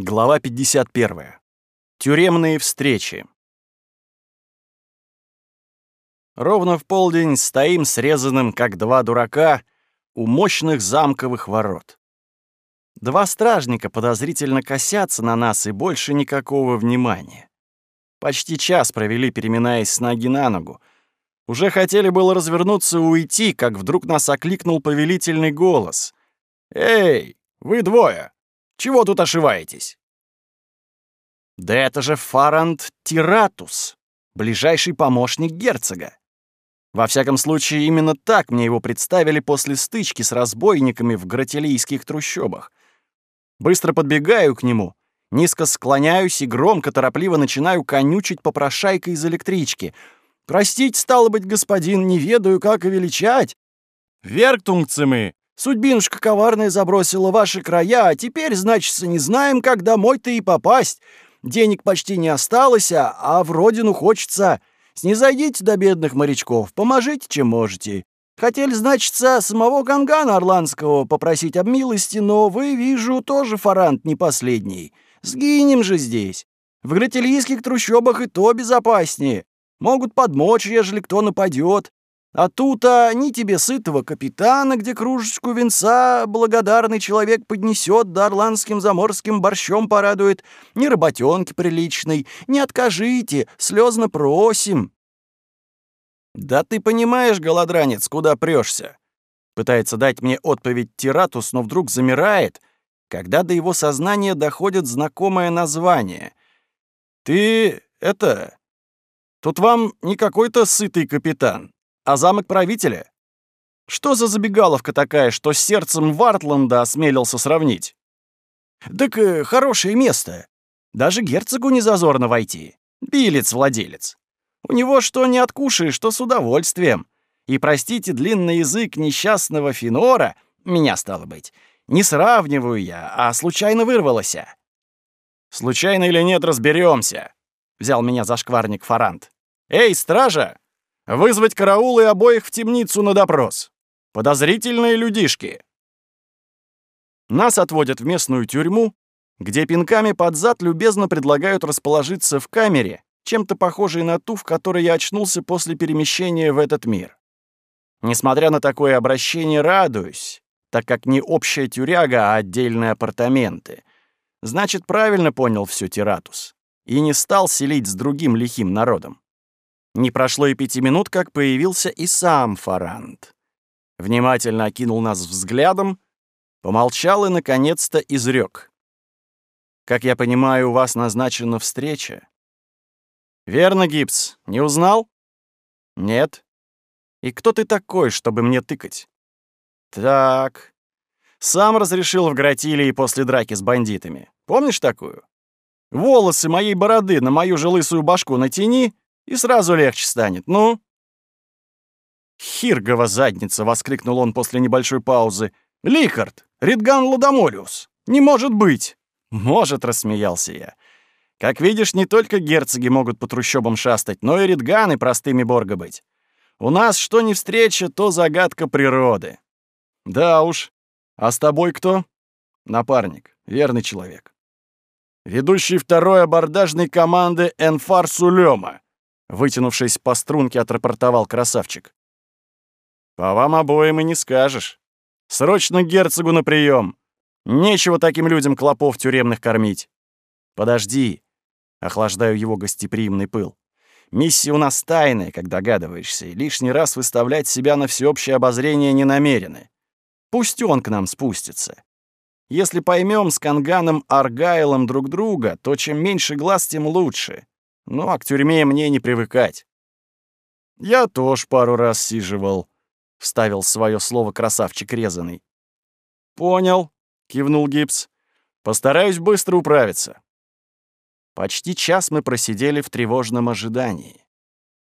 Глава 51. Тюремные встречи. Ровно в полдень стоим срезанным, как два дурака, у мощных замковых ворот. Два стражника подозрительно косятся на нас и больше никакого внимания. Почти час провели, переминаясь с ноги на ногу. Уже хотели было развернуться и уйти, как вдруг нас окликнул повелительный голос. «Эй, вы двое! Чего тут ошиваетесь?» «Да это же Фарант Тиратус, ближайший помощник герцога. Во всяком случае, именно так мне его представили после стычки с разбойниками в гратилийских трущобах. Быстро подбегаю к нему, низко склоняюсь и громко, торопливо начинаю конючить попрошайкой из электрички. «Простите, стало быть, господин, не ведаю, как и величать. Верктунгцы мы, Судьбинушка коварная забросила ваши края, а теперь, значит, не знаем, как домой-то и попасть. Денег почти не осталось, а, а в родину хочется. Снизойдите до бедных морячков, поможите, чем можете. Хотели, значит, самого Гангана Орландского попросить об милости, но вы, вижу, тоже фарант не последний. Сгинем же здесь. В гратильийских трущобах и то безопаснее. Могут подмочь, ежели кто нападет. А тут-то ни тебе сытого капитана, где кружечку венца благодарный человек поднесет, да орландским заморским борщом порадует, ни работенки приличной, не откажите, слезно просим. Да ты понимаешь, голодранец, куда прешься? Пытается дать мне отповедь Тиратус, но вдруг замирает, когда до его сознания доходит знакомое название. Ты это... Тут вам не какой-то сытый капитан а замок правителя? Что за забегаловка такая, что с сердцем Вартланда осмелился сравнить? Так э, хорошее место. Даже герцогу не зазорно войти. Билец-владелец. У него что не откушаешь, что с удовольствием. И, простите, длинный язык несчастного Финора, меня стало быть, не сравниваю я, а случайно вырвалось. Случайно или нет, разберемся. Взял меня за шкварник Фарант. Эй, стража! Вызвать караул и обоих в темницу на допрос. Подозрительные людишки. Нас отводят в местную тюрьму, где пинками под зад любезно предлагают расположиться в камере, чем-то похожей на ту, в которой я очнулся после перемещения в этот мир. Несмотря на такое обращение, радуюсь, так как не общая тюряга, а отдельные апартаменты. Значит, правильно понял всю Тиратус и не стал селить с другим лихим народом. Не прошло и пяти минут, как появился и сам Фарант. Внимательно окинул нас взглядом, помолчал и, наконец-то, изрек. «Как я понимаю, у вас назначена встреча?» «Верно, Гипс. Не узнал?» «Нет. И кто ты такой, чтобы мне тыкать?» «Так. Сам разрешил в Гратилии после драки с бандитами. Помнишь такую? Волосы моей бороды на мою же лысую башку натяни, и сразу легче станет. Ну?» «Хиргова задница!» — воскликнул он после небольшой паузы. «Лихард! Ридган Ладомолиус! Не может быть!» «Может!» — рассмеялся я. «Как видишь, не только герцоги могут по трущобам шастать, но и ридганы простыми борга быть. У нас что не встреча, то загадка природы». «Да уж. А с тобой кто?» «Напарник. Верный человек». «Ведущий второй абордажной команды Энфар Сулема», Вытянувшись по струнке, отрапортовал красавчик. «По вам обоим и не скажешь. Срочно герцогу на прием. Нечего таким людям клопов тюремных кормить. Подожди». Охлаждаю его гостеприимный пыл. Миссия у нас тайная, как догадываешься, и лишний раз выставлять себя на всеобщее обозрение не намерены. Пусть он к нам спустится. Если поймем с Канганом Аргайлом друг друга, то чем меньше глаз, тем лучше. Ну, а к тюрьме мне не привыкать. Я тоже пару раз сиживал, — вставил свое слово красавчик резаный. «Понял», — кивнул Гипс. «Постараюсь быстро управиться». Почти час мы просидели в тревожном ожидании.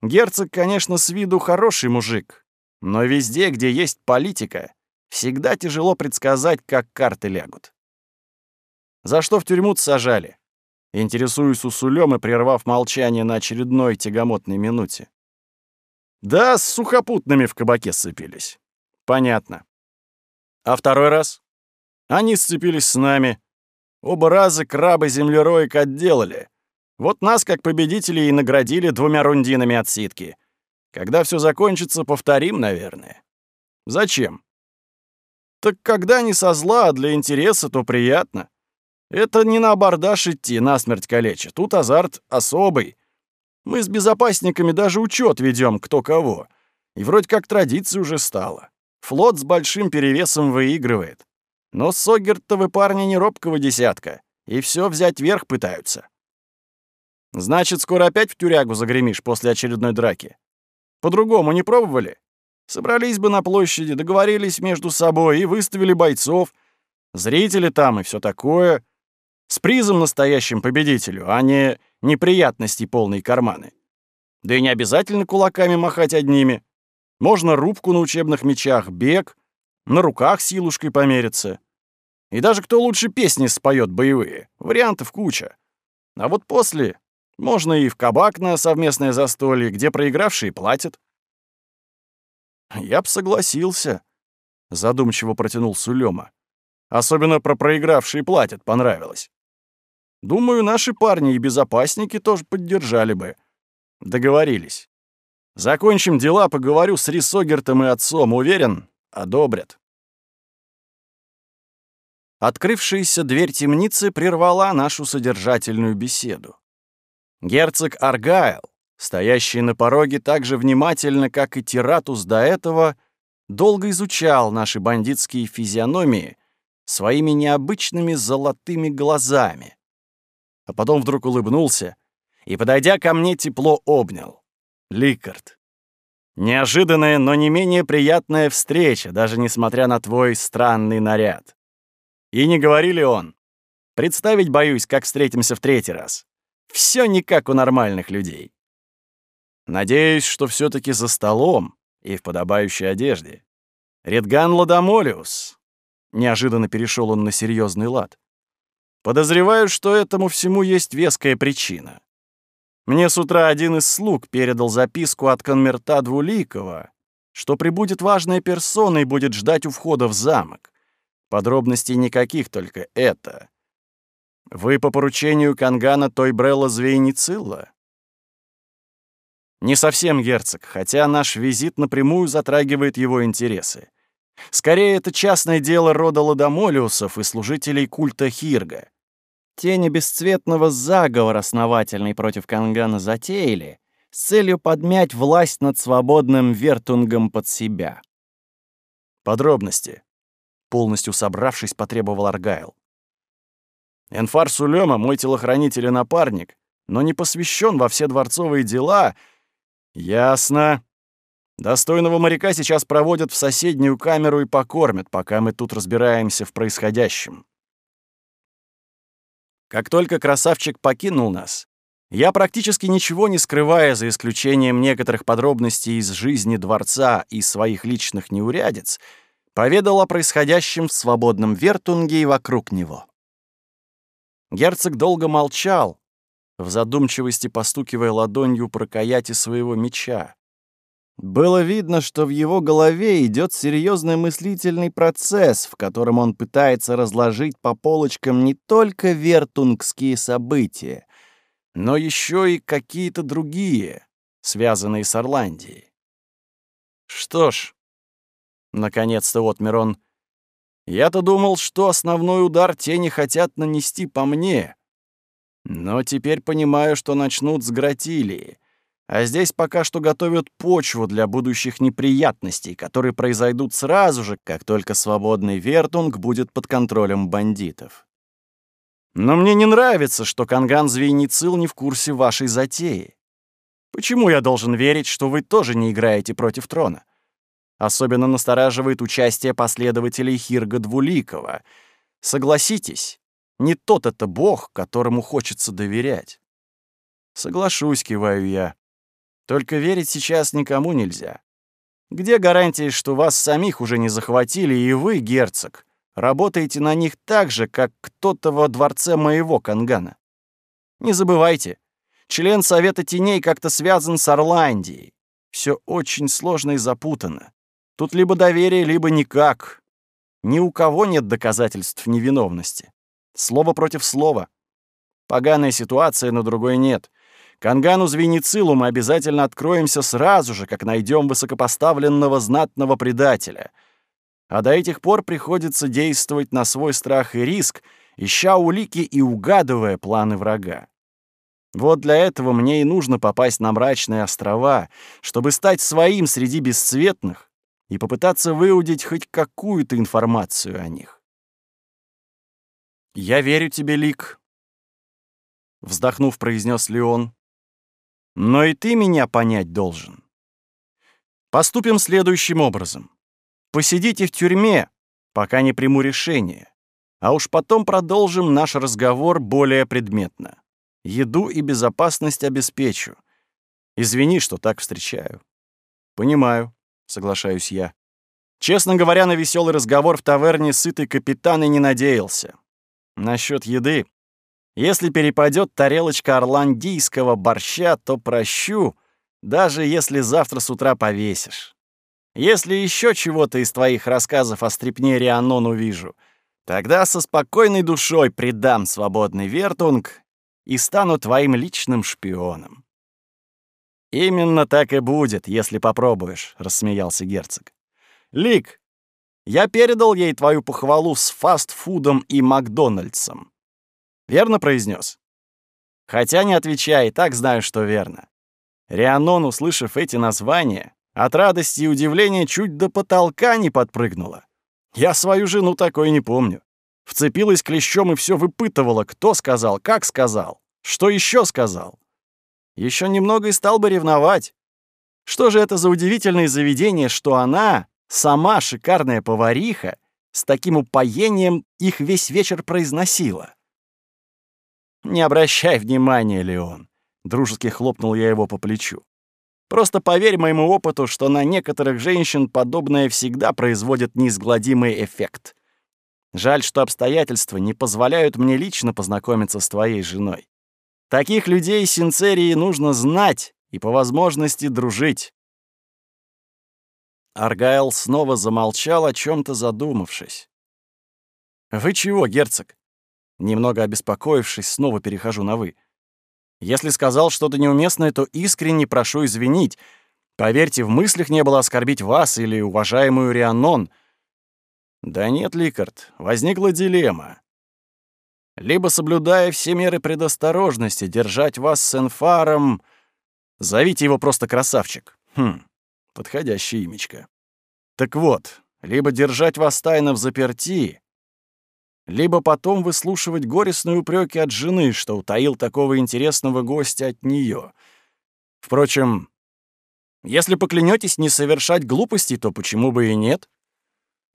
Герцог, конечно, с виду хороший мужик, но везде, где есть политика, всегда тяжело предсказать, как карты лягут. За что в тюрьму сажали? Интересуюсь у Сулёмы, прервав молчание на очередной тягомотной минуте. Да, с сухопутными в кабаке сцепились. Понятно. А второй раз? Они сцепились с нами. Оба раза крабы-землероек отделали. Вот нас, как победителей, и наградили двумя рундинами отсидки. Когда все закончится, повторим, наверное. Зачем? Так когда не со зла, а для интереса, то приятно. Это не на абордаж идти, насмерть калеча. Тут азарт особый. Мы с безопасниками даже учет ведем, кто кого. И вроде как традиция уже стала. Флот с большим перевесом выигрывает. Но Согерт-то парни не робкого десятка, и все взять верх пытаются. Значит, скоро опять в тюрягу загремишь после очередной драки. По-другому не пробовали? Собрались бы на площади, договорились между собой и выставили бойцов, зрители там и все такое, с призом настоящим победителю, а не неприятностей полные карманы. Да и не обязательно кулаками махать одними. Можно рубку на учебных мечах, бег, на руках силушкой помериться. И даже кто лучше песни споет боевые. Вариантов куча. А вот после можно и в кабак на совместное застолье, где проигравшие платят. Я б согласился, задумчиво протянул Сулема. Особенно про проигравшие платят понравилось. Думаю, наши парни и безопасники тоже поддержали бы. Договорились. Закончим дела, поговорю с Рисогертом и отцом. Уверен, одобрят. Открывшаяся дверь темницы прервала нашу содержательную беседу. Герцог Аргайл, стоящий на пороге так же внимательно, как и Тиратус до этого, долго изучал наши бандитские физиономии своими необычными золотыми глазами. А потом вдруг улыбнулся и, подойдя ко мне, тепло обнял. Ликард. Неожиданная, но не менее приятная встреча, даже несмотря на твой странный наряд. И не говорили он. Представить боюсь, как встретимся в третий раз. Все не как у нормальных людей. Надеюсь, что все таки за столом и в подобающей одежде. Редган Ладомолиус. Неожиданно перешел он на серьезный лад. Подозреваю, что этому всему есть веская причина. Мне с утра один из слуг передал записку от конмерта Двуликова, что прибудет важная персона и будет ждать у входа в замок. Подробностей никаких, только это. Вы по поручению Кангана Тойбрелла Звейницилла? Не совсем герцог, хотя наш визит напрямую затрагивает его интересы. Скорее, это частное дело рода Ладомолиусов и служителей культа Хирга. Тени бесцветного заговора основательный против Кангана затеяли с целью подмять власть над свободным Вертунгом под себя. Подробности полностью собравшись, потребовал Аргайл. Энфар Сулема, мой телохранитель и напарник, но не посвящен во все дворцовые дела. Ясно. Достойного моряка сейчас проводят в соседнюю камеру и покормят, пока мы тут разбираемся в происходящем. Как только красавчик покинул нас, я практически ничего не скрывая, за исключением некоторых подробностей из жизни дворца и своих личных неурядиц, поведал о происходящем в свободном Вертунге и вокруг него. Герцог долго молчал, в задумчивости постукивая ладонью по рукояти своего меча. Было видно, что в его голове идет серьезный мыслительный процесс, в котором он пытается разложить по полочкам не только вертунгские события, но еще и какие-то другие, связанные с Орландией. Что ж, Наконец-то отмер он. Я-то думал, что основной удар тени хотят нанести по мне. Но теперь понимаю, что начнут с Гратилии. А здесь пока что готовят почву для будущих неприятностей, которые произойдут сразу же, как только свободный Вертунг будет под контролем бандитов. Но мне не нравится, что Канган Звейницил не в курсе вашей затеи. Почему я должен верить, что вы тоже не играете против трона? Особенно настораживает участие последователей Хирга Двуликова. Согласитесь, не тот это бог, которому хочется доверять. Соглашусь, киваю я. Только верить сейчас никому нельзя. Где гарантии, что вас самих уже не захватили, и вы, герцог, работаете на них так же, как кто-то во дворце моего Кангана? Не забывайте, член Совета Теней как-то связан с Орландией. Все очень сложно и запутанно. Тут либо доверие, либо никак. Ни у кого нет доказательств невиновности. Слово против слова. Поганая ситуация, но другой нет. Кангану Звеницилу мы обязательно откроемся сразу же, как найдем высокопоставленного знатного предателя. А до этих пор приходится действовать на свой страх и риск, ища улики и угадывая планы врага. Вот для этого мне и нужно попасть на мрачные острова, чтобы стать своим среди бесцветных и попытаться выудить хоть какую-то информацию о них. «Я верю тебе, Лик», — вздохнув, произнес Леон. «Но и ты меня понять должен. Поступим следующим образом. Посидите в тюрьме, пока не приму решение, а уж потом продолжим наш разговор более предметно. Еду и безопасность обеспечу. Извини, что так встречаю. Понимаю, соглашаюсь я. Честно говоря, на веселый разговор в таверне сытый капитан и не надеялся. Насчет еды. Если перепадет тарелочка орландийского борща, то прощу, даже если завтра с утра повесишь. Если еще чего-то из твоих рассказов о стрипне Рианон увижу, тогда со спокойной душой предам свободный вертунг и стану твоим личным шпионом». «Именно так и будет, если попробуешь», — рассмеялся герцог. «Лик, я передал ей твою похвалу с фастфудом и Макдональдсом. Верно произнес? Хотя не отвечай, так знаю, что верно. Рианон, услышав эти названия, от радости и удивления чуть до потолка не подпрыгнула. Я свою жену такой не помню. Вцепилась клещом и все выпытывала, кто сказал, как сказал, что еще сказал. Еще немного и стал бы ревновать. Что же это за удивительное заведение, что она, сама шикарная повариха, с таким упоением их весь вечер произносила? «Не обращай внимания, Леон», — дружески хлопнул я его по плечу. «Просто поверь моему опыту, что на некоторых женщин подобное всегда производит неизгладимый эффект. Жаль, что обстоятельства не позволяют мне лично познакомиться с твоей женой. Таких людей синцерии нужно знать и по возможности дружить. Аргайл снова замолчал, о чем то задумавшись. «Вы чего, герцог?» Немного обеспокоившись, снова перехожу на «вы». «Если сказал что-то неуместное, то искренне прошу извинить. Поверьте, в мыслях не было оскорбить вас или уважаемую Рианон — да нет, Ликард, возникла дилемма. Либо, соблюдая все меры предосторожности, держать вас с Энфаром... Зовите его просто красавчик. Хм, подходящее имечко. Так вот, либо держать вас тайно в заперти, либо потом выслушивать горестные упреки от жены, что утаил такого интересного гостя от нее. Впрочем, если поклянетесь не совершать глупостей, то почему бы и нет?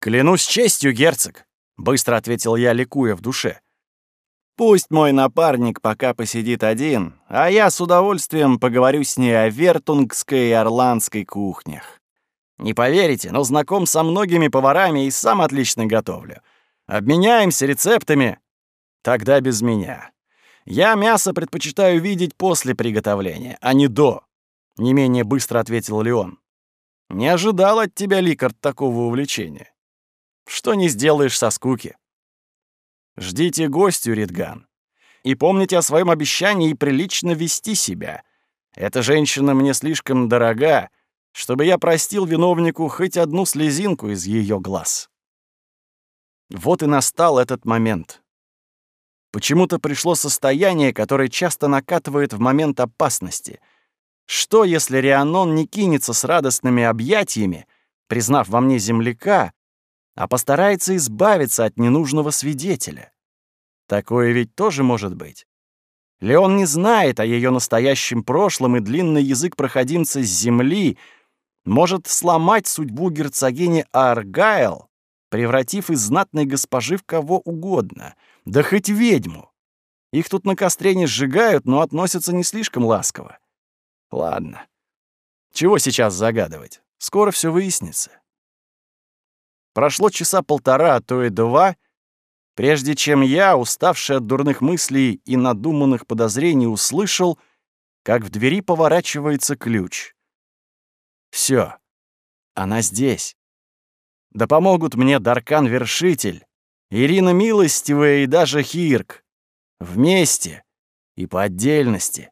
«Клянусь честью, герцог», — быстро ответил я, ликуя в душе. «Пусть мой напарник пока посидит один, а я с удовольствием поговорю с ней о вертунгской и орландской кухнях. Не поверите, но знаком со многими поварами и сам отлично готовлю. Обменяемся рецептами. Тогда без меня. Я мясо предпочитаю видеть после приготовления, а не до», — не менее быстро ответил Леон. «Не ожидал от тебя, Ликард, такого увлечения. Что не сделаешь со скуки. Ждите гостю, Ридган. И помните о своем обещании прилично вести себя. Эта женщина мне слишком дорога, чтобы я простил виновнику хоть одну слезинку из ее глаз. Вот и настал этот момент. Почему-то пришло состояние, которое часто накатывает в момент опасности. Что, если Рианон не кинется с радостными объятиями, признав во мне земляка, а постарается избавиться от ненужного свидетеля. Такое ведь тоже может быть. Леон не знает о ее настоящем прошлом, и длинный язык проходимца с земли может сломать судьбу герцогини Аргайл, превратив из знатной госпожи в кого угодно, да хоть ведьму. Их тут на костре не сжигают, но относятся не слишком ласково. Ладно. Чего сейчас загадывать? Скоро все выяснится. Прошло часа полтора, а то и два, прежде чем я, уставший от дурных мыслей и надуманных подозрений, услышал, как в двери поворачивается ключ. Все, она здесь. Да помогут мне Даркан-вершитель Ирина Милостивая и даже Хирк. Вместе и по отдельности.